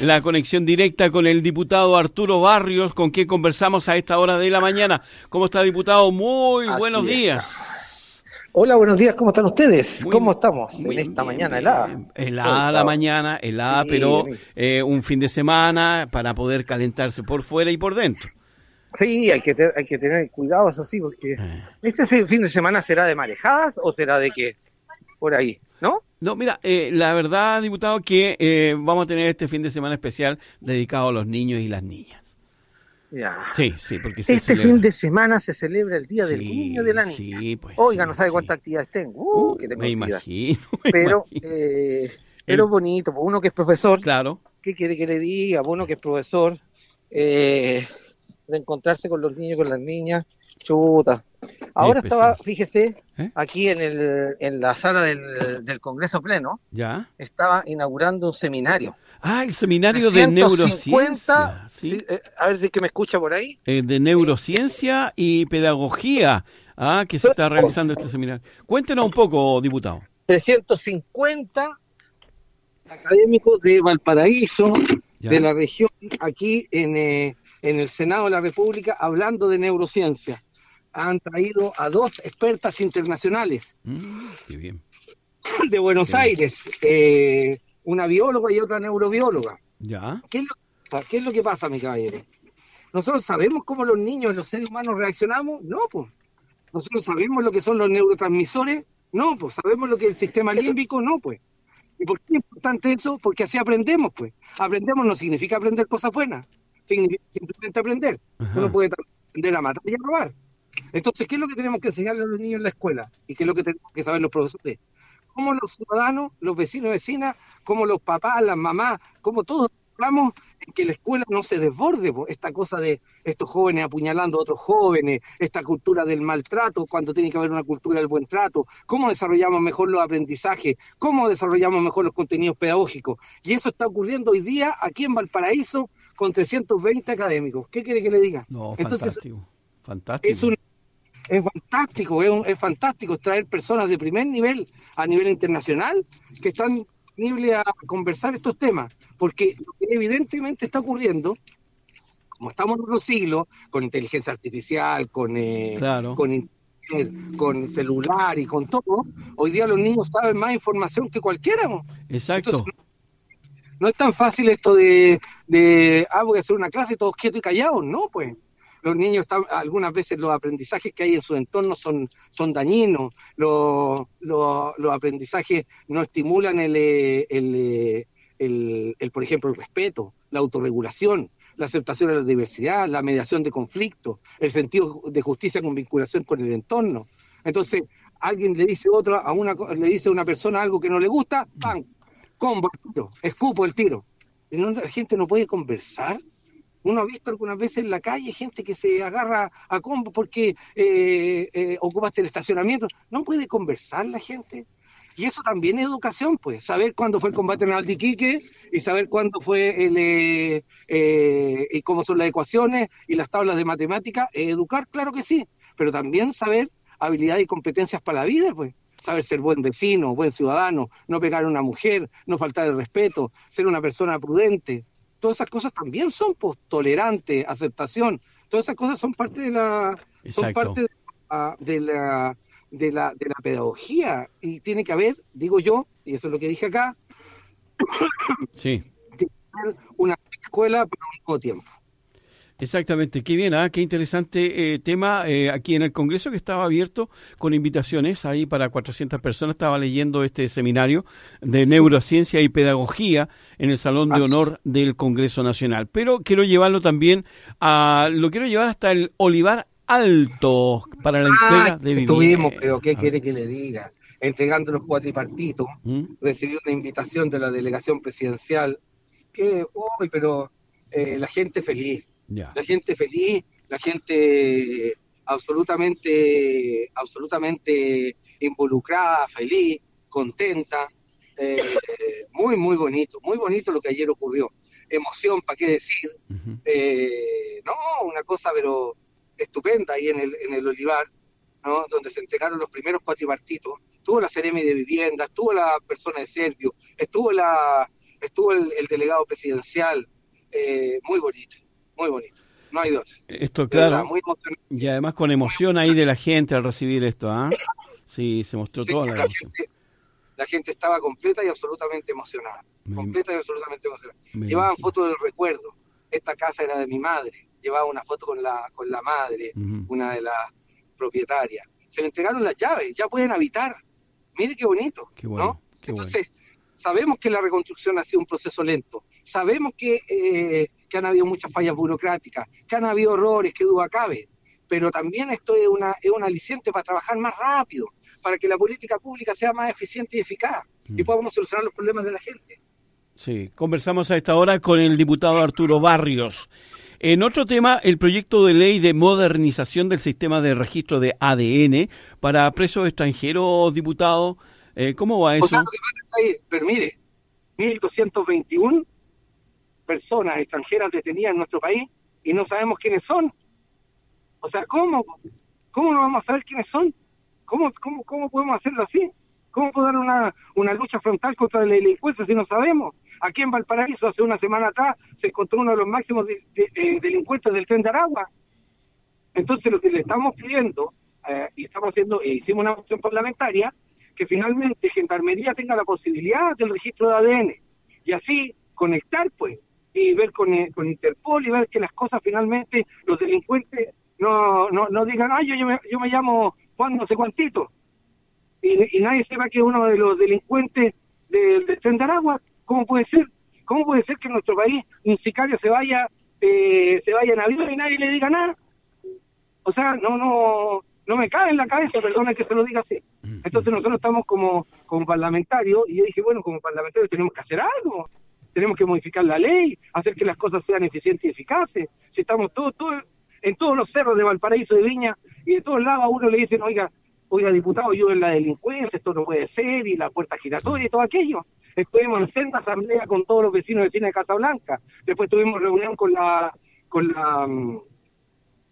la conexión directa con el diputado Arturo Barrios, con quien conversamos a esta hora de la mañana. ¿Cómo está, diputado? Muy buenos días. Hola, buenos días, ¿cómo están ustedes? ¿Cómo estamos en esta mañana helada? Helada la mañana, helada, pero eh, un fin de semana para poder calentarse por fuera y por dentro. Sí, hay que, hay que tener cuidado, eso sí, porque eh. ¿este fin de semana será de marejadas o será de qué? Por ahí, ¿no? No, mira, eh, la verdad, diputado, que eh, vamos a tener este fin de semana especial dedicado a los niños y las niñas. Ya. Sí, sí, porque Este fin de semana se celebra el Día del Niño y de la Niña. Sí, pues. Oiga, no sabe cuántas actividades tengo. Uh, uh, que tengo me, imagino, pero, Eh, pero bonito, pues, uno que es profesor. Claro. ¿Qué quiere que le diga? Uno que es profesor. Eh, de encontrarse con los niños y con las niñas. Chuta. Ahora estaba, fíjese, ¿Eh? aquí en, el, en la sala del, del, Congreso Pleno, ¿Ya? estaba inaugurando un seminario. Ah, el seminario de, neurociencia. Eh, a ver si es que me escucha por ahí. Eh, de neurociencia y pedagogía, ah, que se está realizando este seminario. Cuéntenos un poco, diputado. 350 académicos de Valparaíso, de la región, aquí en, en el Senado de la República, hablando de neurociencia han traído a dos expertas internacionales mm, de Buenos Aires, eh, una bióloga y otra neurobióloga. Ya. ¿Qué es, lo, que pasa, mi caballero? ¿Nosotros sabemos cómo los niños, los seres humanos reaccionamos? No, pues. ¿Nosotros sabemos lo que son los neurotransmisores? No, pues. ¿Sabemos lo que es el sistema límbico? No, pues. ¿Y por qué es importante eso? Porque así aprendemos, pues. Aprendemos no significa aprender cosas buenas, significa simplemente aprender. Uno puede aprender a matar y a robar, entonces, ¿qué es lo que tenemos que enseñarle a los niños en la escuela? ¿Y qué es lo que tenemos que saber los profesores? Cómo los ciudadanos, los vecinos y vecinas, como los papás, las mamás, como todos hablamos en que la escuela no se desborde, esta cosa de estos jóvenes apuñalando a otros jóvenes, esta cultura del maltrato, cuando tiene que haber una cultura del buen trato, cómo desarrollamos mejor los aprendizajes, cómo desarrollamos mejor los contenidos pedagógicos. Y eso está ocurriendo hoy día aquí en Valparaíso con 320 académicos. ¿Qué quiere que le diga? No, fantástico. Fantástico. Es un es fantástico, es, fantástico traer personas de primer nivel a nivel internacional que están disponibles a conversar estos temas, porque lo que evidentemente está ocurriendo, como estamos en otro siglo, con inteligencia artificial, con, eh, con internet, con celular y con todo, hoy día los niños saben más información que cualquiera. Exacto. no es tan fácil esto de, de, ah, voy a hacer una clase todos quietos y callados, no, pues los niños algunas veces los aprendizajes que hay en su entorno son, son dañinos, los, los, aprendizajes no estimulan el, el, el, por ejemplo, el respeto, la autorregulación, la aceptación de la diversidad, la mediación de conflictos, el sentido de justicia con vinculación con el entorno. Entonces, alguien le dice otra, a una, le dice a una persona algo que no le gusta, ¡pam! Combo, escupo el tiro. la gente no puede conversar uno ha visto algunas veces en la calle gente que se agarra a combo porque eh, eh, ocupaste el estacionamiento. No puede conversar la gente. Y eso también es educación, pues, saber cuándo fue el combate en el Quique y saber cuándo fue el, eh, eh, y cómo son las ecuaciones y las tablas de matemática. educar, claro que sí, pero también saber habilidades y competencias para la vida, pues saber ser buen vecino, buen ciudadano, no pegar a una mujer, no faltar el respeto, ser una persona prudente, todas esas cosas también son pues, tolerante, aceptación, todas esas cosas son parte de la son parte de la, de la, de la de la pedagogía y tiene que haber, digo yo, y eso es lo que dije acá, sí. una escuela pero un mismo tiempo. Exactamente, qué bien, ¿ah? qué interesante eh, tema eh, aquí en el Congreso que estaba abierto con invitaciones ahí para 400 personas. Estaba leyendo este seminario de neurociencia y pedagogía en el Salón de Honor del Congreso Nacional. Pero quiero llevarlo también a, lo quiero llevar hasta el Olivar Alto para la entrega de Estuvimos, pero ¿qué quiere que le diga? Entregando los cuatripartitos, ¿Mm? recibí una invitación de la delegación presidencial, que, uy, pero eh, la gente feliz la gente feliz, la gente absolutamente, absolutamente involucrada, feliz, contenta. Eh, muy, muy bonito, muy bonito lo que ayer ocurrió. Emoción, ¿para qué decir? Eh, no, una cosa, pero estupenda ahí en el, en el Olivar, ¿no? donde se entregaron los primeros cuatripartitos. Estuvo la Ceremi de Vivienda, estuvo la persona de Servio, estuvo la, estuvo el, delegado presidencial, eh, muy bonito, muy bonito. No hay dos. Esto, claro. y además con emoción ahí de la gente al recibir esto, ¿ah? Sí, se mostró toda la, gente, la gente estaba completa y absolutamente emocionada. completa y absolutamente emocionada. Llevaban fotos del recuerdo. Esta casa era de mi madre. Llevaba una foto con la, con la madre, una de las propietarias. Se le entregaron las llaves, ya pueden habitar. Mire qué bonito. ¿no? Entonces, sabemos que la reconstrucción ha sido un proceso lento. Sabemos que, eh, que han habido muchas fallas burocráticas, que han habido errores, que duda cabe pero también esto es, una, es un aliciente para trabajar más rápido, para que la política pública sea más eficiente y eficaz y mm. podamos solucionar los problemas de la gente. Sí, conversamos a esta hora con el diputado Arturo Barrios. En otro tema, el proyecto de ley de modernización del sistema de registro de ADN para presos extranjeros, diputado, eh, ¿cómo va eso? pero mire, 1.221 personas extranjeras detenidas en nuestro país y no sabemos quiénes son. O sea, ¿cómo? ¿Cómo no vamos a saber quiénes son? ¿Cómo, cómo, cómo podemos hacerlo así? ¿Cómo podemos dar una, una lucha frontal contra la delincuencia si no sabemos? Aquí en Valparaíso, hace una semana atrás, se encontró uno de los máximos eh, delincuentes del tren de Aragua. Entonces, lo que le estamos pidiendo, eh, y estamos haciendo, e hicimos una moción parlamentaria, que finalmente Gendarmería tenga la posibilidad del registro de ADN y así conectar, pues, y ver con, eh, con Interpol y ver que las cosas finalmente, los delincuentes no, no, no digan, ay, yo, yo, me, yo me llamo Juan no sé cuántito. Y, y nadie sepa que uno de los delincuentes del de tren ¿Cómo puede ser? ¿Cómo puede ser que en nuestro país un sicario se vaya eh, se vaya en avión y nadie le diga nada? O sea, no, no, no me cabe en la cabeza, perdona que se lo diga así. Entonces nosotros estamos como, como parlamentarios y yo dije, bueno, como parlamentarios tenemos que hacer algo, tenemos que modificar la ley, hacer que las cosas sean eficientes y eficaces. Si estamos todos, todos en todos los cerros de Valparaíso, de Viña y de todos lados a uno le dicen, oiga, oiga diputado, yo en la delincuencia, esto no puede ser, y la puerta giratoria y todo aquello. Estuvimos en senda asamblea con todos los vecinos de Cine de Casablanca. Después tuvimos reunión con la con la mm,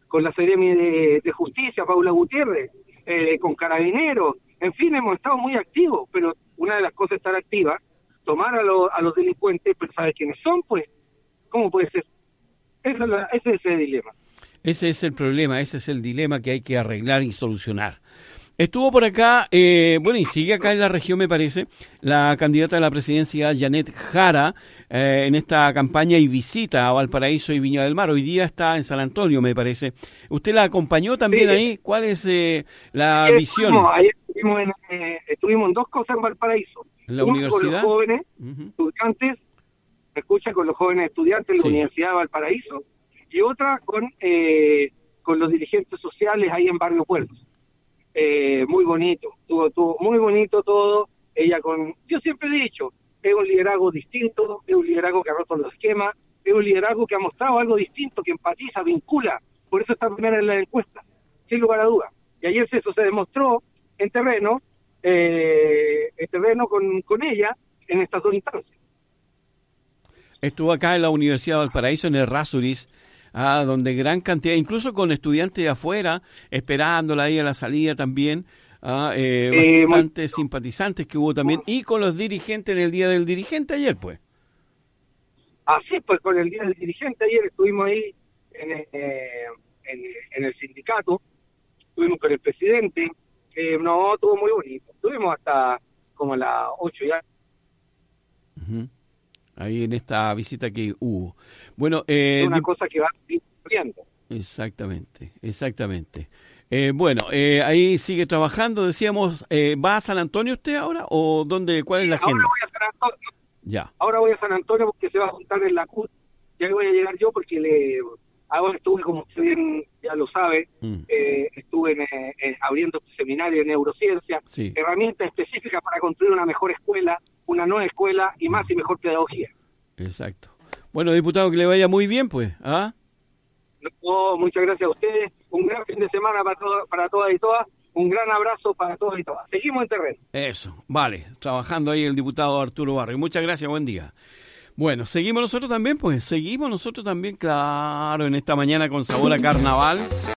con la Seremi de, Justicia, Paula Gutiérrez, eh, con Carabineros. En fin, hemos estado muy activos, pero una de las cosas es estar activa, tomar a, a los delincuentes, pero saber quiénes son, pues, ¿cómo puede ser? Ese es, ese es el dilema. Ese es el problema, ese es el dilema que hay que arreglar y solucionar. Estuvo por acá, eh, bueno, y sigue acá en la región, me parece, la candidata a la presidencia, Janet Jara, eh, en esta campaña y visita a Valparaíso y Viña del Mar. Hoy día está en San Antonio, me parece. ¿Usted la acompañó también ahí? ¿Cuál es eh, la visión? ayer estuvimos en, estuvimos en dos cosas en Valparaíso. ¿En la universidad? Con los jóvenes estudiantes, me escucha con los jóvenes estudiantes de la Universidad de Valparaíso y otra con, eh, con los dirigentes sociales ahí en Barrio Puertos. Eh, muy bonito, tuvo, tuvo muy bonito todo. Ella con, yo siempre he dicho, es un liderazgo distinto, es un liderazgo que ha roto los esquemas, es un liderazgo que ha mostrado algo distinto, que empatiza, vincula. Por eso está primera en la encuesta, sin lugar a duda. Y ayer eso se demostró en terreno, eh, en terreno con, con ella en estas dos instancias. Estuvo acá en la Universidad de Valparaíso, en el Rasuris, ah, donde gran cantidad, incluso con estudiantes de afuera, esperándola ahí a la salida también, ah, eh, bastantes simpatizantes que hubo también, y con los dirigentes en el Día del Dirigente ayer, pues. Así pues, con el Día del Dirigente ayer estuvimos ahí en, eh, en, el sindicato, estuvimos con el presidente, eh, no, estuvo muy bonito, estuvimos hasta como a las 8 ya ahí en esta visita que hubo. Bueno, eh, una cosa que va viendo. Exactamente, exactamente. Eh, bueno, eh, ahí sigue trabajando, decíamos, eh, ¿va a San Antonio usted ahora o dónde, cuál es la agenda? Ahora voy a San Antonio. Ya. Ahora voy a San Antonio porque se va a juntar en la CUT. Ya voy a llegar yo porque le ahora estuve, como bien ya lo sabe, mm. eh, estuve en, abriendo seminario de neurociencia, herramientas específicas para construir una mejor escuela, una nueva escuela y más y mejor pedagogía. Exacto. Bueno, diputado, que le vaya muy bien, pues. ¿ah? muchas gracias a ustedes. Un gran fin de semana para, para todas y todas. Un gran abrazo para todos y todas. Seguimos en terreno. Eso, vale. Trabajando ahí el diputado Arturo Barrio. Muchas gracias, buen día. Bueno, seguimos nosotros también, pues seguimos nosotros también, claro, en esta mañana con sabor a carnaval.